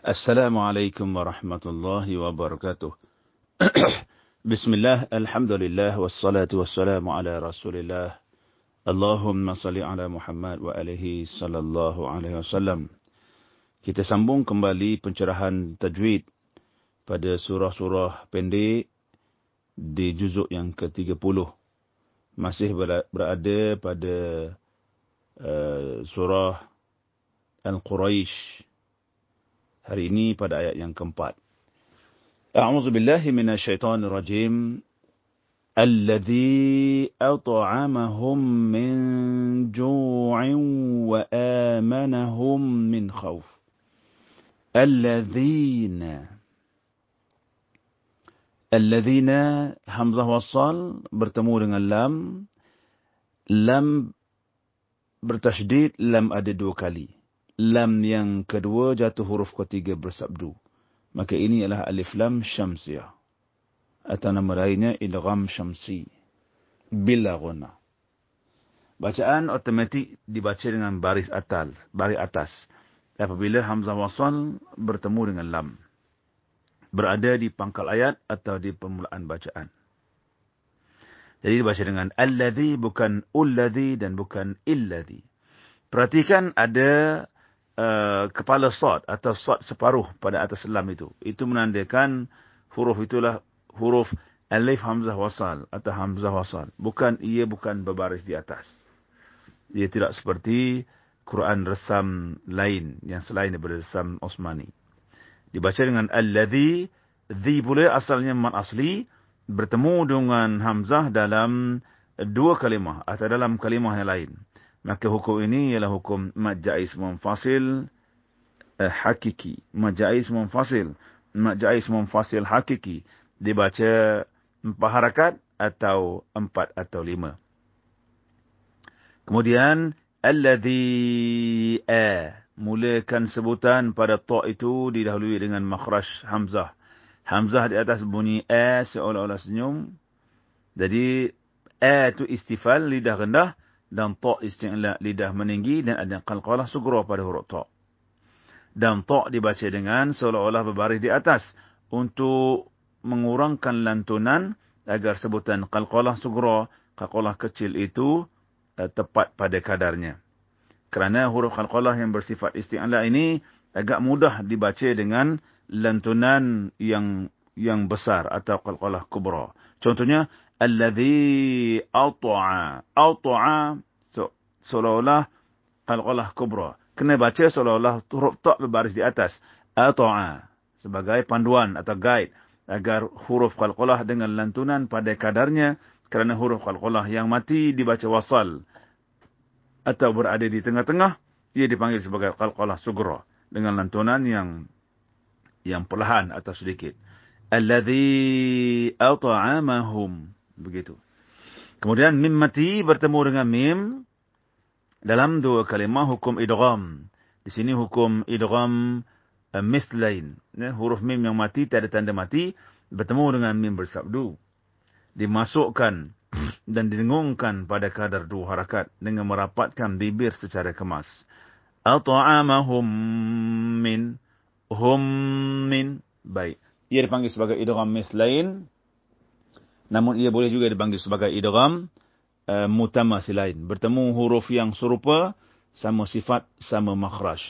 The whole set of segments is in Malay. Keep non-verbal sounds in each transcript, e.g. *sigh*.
Assalamualaikum warahmatullahi wabarakatuh. *clears throat* Bismillah, alhamdulillah, wassalatu wassalamu ala rasulillah. Allahumma salli ala Muhammad wa alihi sallallahu alaihi wasallam. Kita sambung kembali pencerahan tajwid pada surah-surah pendek di juzuk yang ke-30. Masih berada pada uh, surah Al-Quraisy. Hari ini pada ayat yang keempat. A'udzu billahi minasyaitonir rajim. Alladhi at'amahum min ju'in wa amanahum min khauf. Alladhina Alladhina hamzah wasal bertemu dengan lam. Lam bertasydid, lam ada dua kali. Lam yang kedua jatuh huruf ketiga bersabdu. Maka ini adalah alif lam syamsiyah. Atau nama lainnya idgham syamsi. Bila guna. Bacaan otomatik dibaca dengan baris atal, baris atas. Apabila hamzah wasal bertemu dengan lam berada di pangkal ayat atau di permulaan bacaan. Jadi dibaca dengan alladhi bukan ulladhi dan bukan illadhi. Perhatikan ada uh, kepala sod atau sod separuh pada atas lam itu. Itu menandakan huruf itulah huruf alif hamzah wasal atau hamzah wasal. Bukan ia bukan berbaris di atas. Ia tidak seperti Quran resam lain yang selain daripada resam Osmani dibaca dengan alladhi dhi pula asalnya man asli bertemu dengan hamzah dalam dua kalimah atau dalam kalimah yang lain maka hukum ini ialah hukum majais munfasil eh, hakiki majais munfasil majais munfasil hakiki dibaca empat harakat atau empat atau lima kemudian alladhi a mulakan sebutan pada ta' itu didahului dengan makhraj hamzah. Hamzah di atas bunyi a seolah-olah senyum. Jadi a itu istifal lidah rendah dan ta' isti'la lidah meninggi dan ada qalqalah sugra pada huruf ta'. Dan ta' dibaca dengan seolah-olah berbaris di atas untuk mengurangkan lantunan agar sebutan qalqalah sugra, qalqalah kecil itu uh, tepat pada kadarnya. Kerana huruf qalqalah yang bersifat isti'ala ini agak mudah dibaca dengan lantunan yang yang besar atau qalqalah kubra. Contohnya at'a. At'a so, seolah-olah qalqalah kubra. Kena baca seolah-olah huruf ta' berbaris di atas. At'a sebagai panduan atau guide agar huruf qalqalah dengan lantunan pada kadarnya kerana huruf qalqalah yang mati dibaca wasal atau berada di tengah-tengah, ia dipanggil sebagai qalqalah sugra dengan lantunan yang yang perlahan atau sedikit. Alladhi at'amahum begitu. Kemudian mim mati bertemu dengan mim dalam dua kalimah hukum idgham. Di sini hukum idgham uh, mithlain. Ya, huruf mim yang mati tiada tanda mati bertemu dengan mim bersabdu. Dimasukkan *clears throat* dan didengungkan pada kadar dua harakat dengan merapatkan bibir secara kemas. At'amahum min hum min baik. Ia dipanggil sebagai idgham mithlain. Namun ia boleh juga dipanggil sebagai idgham uh, mutamatsilain. Bertemu huruf yang serupa sama sifat sama makhraj.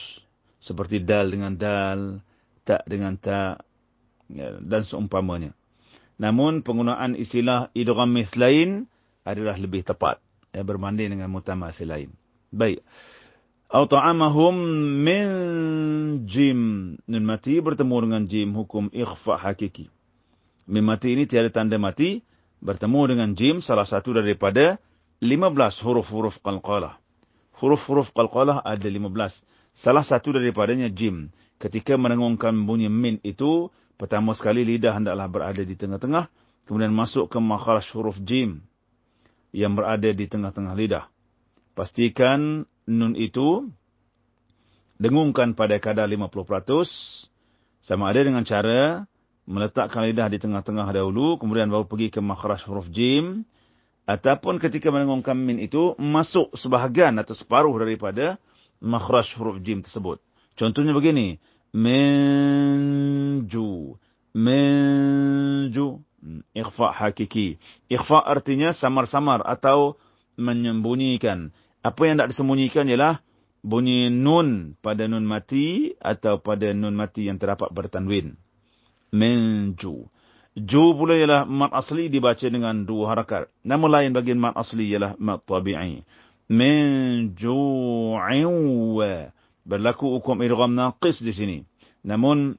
Seperti dal dengan dal, tak dengan tak ya, dan seumpamanya. Namun penggunaan istilah idgham mithlain adalah lebih tepat ya, berbanding dengan mutamasil lain. Baik. Au ta'amahum min jim. Nun mati bertemu dengan jim hukum ikhfa hakiki. Min mati ini tiada tanda mati bertemu dengan jim salah satu daripada 15 huruf-huruf qalqalah. Huruf-huruf qalqalah ada 15. Salah satu daripadanya jim. Ketika menengungkan bunyi min itu, Pertama sekali lidah hendaklah berada di tengah-tengah. Kemudian masuk ke makhraj huruf jim. Yang berada di tengah-tengah lidah. Pastikan nun itu. Dengungkan pada kadar 50%. Sama ada dengan cara. Meletakkan lidah di tengah-tengah dahulu. Kemudian baru pergi ke makhraj huruf jim. Ataupun ketika mendengungkan min itu. Masuk sebahagian atau separuh daripada makhraj huruf jim tersebut. Contohnya begini. Menju. Menju. Hmm, ikhfa hakiki. Ikhfa artinya samar-samar atau menyembunyikan. Apa yang tidak disembunyikan ialah bunyi nun pada nun mati atau pada nun mati yang terdapat bertanwin. Menju. Ju pula ialah mat asli dibaca dengan dua harakat. Nama lain bagi mat asli ialah mat tabi'i. Menju'in Berlaku hukum idgham naqis di sini. Namun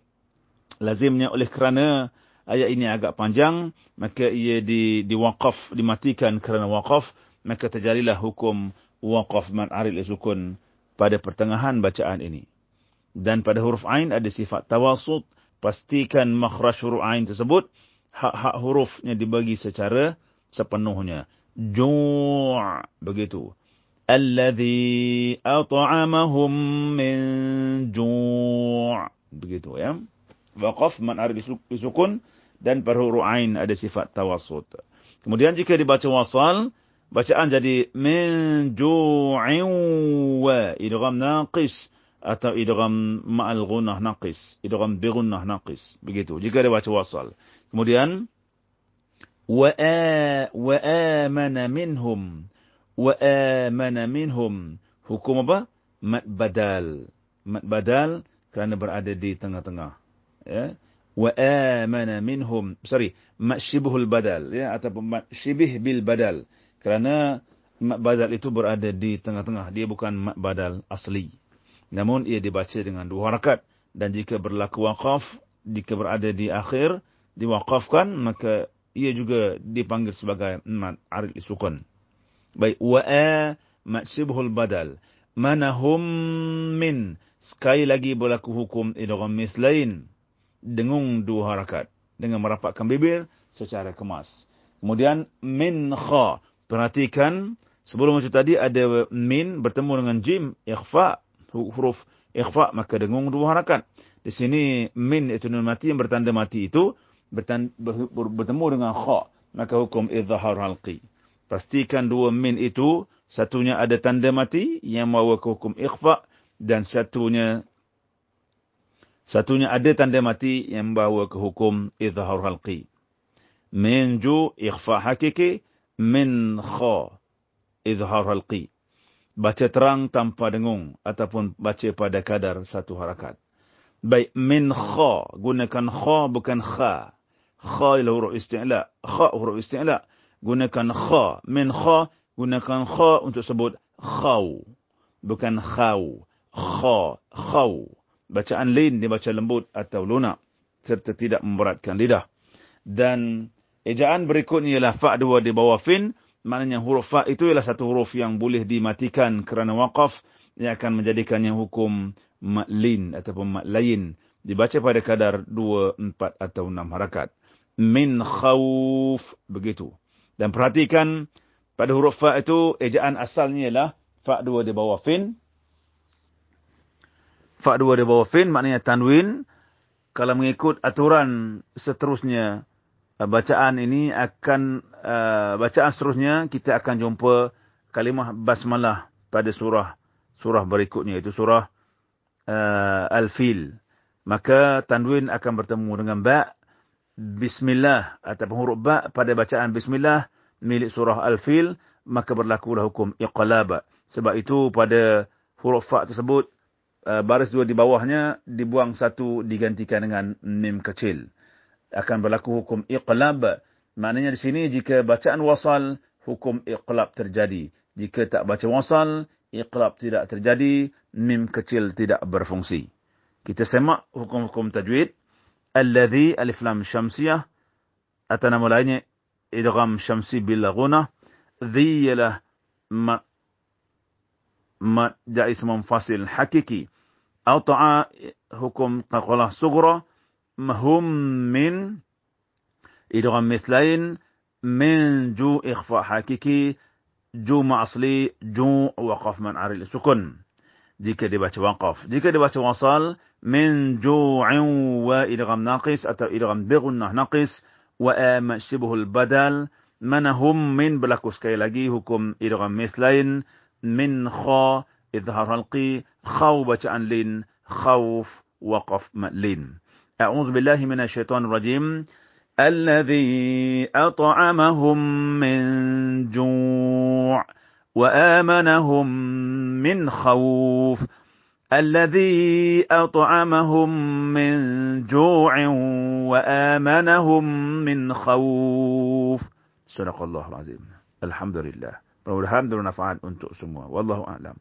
lazimnya oleh kerana ayat ini agak panjang, maka ia di diwaqaf, dimatikan kerana waqaf, maka terjadilah hukum waqaf man aril sukun pada pertengahan bacaan ini. Dan pada huruf ain ada sifat tawasud, pastikan makhraj huruf ain tersebut hak-hak hurufnya dibagi secara sepenuhnya. Ju' begitu. Alladhi at'amahum min ju' begitu ya. Waqaf man arif disukun dan pada huruf ain ada sifat tawasud. Kemudian jika dibaca wasal, bacaan jadi min ju'in wa idgham naqis atau idgham ma'al ghunnah naqis, idgham bi ghunnah naqis. Begitu jika dibaca wasal. Kemudian wa wa amana minhum wa amana minhum hukum apa? Mad badal. Mad badal kerana berada di tengah-tengah. Ya. Wa amana minhum, sorry, masyibhul badal ya ataupun masyibih bil badal. Kerana mat badal itu berada di tengah-tengah, dia bukan mat badal asli. Namun ia dibaca dengan dua harakat dan jika berlaku waqaf, jika berada di akhir diwaqafkan maka ia juga dipanggil sebagai mat aril sukun. Baik wa masyibhul badal. Mana hum min Sekali lagi berlaku hukum idgham mislain. Dengung dua harakat. Dengan merapatkan bibir secara kemas. Kemudian min kha. Perhatikan. Sebelum macam tadi ada min bertemu dengan jim. Ikhfa. Huruf ikhfa. Maka dengung dua harakat. Di sini min itu nun mati yang bertanda mati itu. Bertemu dengan kha. Maka hukum idhahar halqi. Pastikan dua min itu. Satunya ada tanda mati. Yang mahu hukum ikhfa dan satunya satunya ada tanda mati yang membawa ke hukum izhar halqi min ju ikhfa hakiki min kha izhar halqi baca terang tanpa dengung ataupun baca pada kadar satu harakat. Baik min kha gunakan kha bukan kha. Kha ialah huruf isti'la. Kha huruf isti'la. Gunakan kha. Min kha gunakan kha untuk sebut khaw bukan khaw kha, khaw. Bacaan lin dibaca lembut atau lunak serta tidak memberatkan lidah. Dan ejaan berikutnya ialah fa' dua di bawah fin. Maknanya huruf fa' itu ialah satu huruf yang boleh dimatikan kerana waqaf. Yang akan menjadikannya hukum maklin ataupun maklain. Dibaca pada kadar dua, empat atau enam harakat. Min khawf. Begitu. Dan perhatikan pada huruf fa' itu ejaan asalnya ialah fa' dua di bawah fin. Fa dua di bawah fin maknanya tanwin. Kalau mengikut aturan seterusnya bacaan ini akan uh, bacaan seterusnya kita akan jumpa kalimah basmalah pada surah surah berikutnya itu surah uh, Al-Fil. Maka tanwin akan bertemu dengan ba bismillah ataupun huruf ba pada bacaan bismillah milik surah Al-Fil maka berlakulah hukum iqlab. Sebab itu pada huruf fa tersebut Uh, baris dua di bawahnya dibuang satu digantikan dengan mim kecil. Akan berlaku hukum iqlab. Maknanya di sini jika bacaan wasal, hukum iqlab terjadi. Jika tak baca wasal, iqlab tidak terjadi, mim kecil tidak berfungsi. Kita semak hukum-hukum tajwid. Alladhi alif lam syamsiyah. Atau nama lainnya, idgham syamsi bil gunah. Dhi ialah mad jais memfasil hakiki atau hukum taqalah sughra mahum min idgham mithlain min ju ikhfa hakiki ju ma'asli ju waqaf man aril sukun jika dibaca waqaf jika dibaca wasal min ju'in wa idgham naqis atau idgham bighunnah naqis wa ama shibhul badal mana hum min berlaku sekali lagi hukum idgham mithlain min kha izhar halqi khaw bacaan lin khawf أعوذ بالله من الشيطان الرجيم. الذي أطعمهم من جوع وآمنهم من خوف. الذي أطعمهم من جوع وآمنهم من خوف. صدق الله العظيم. الحمد لله. رب لله. نفعل أن تؤسموا والله أعلم.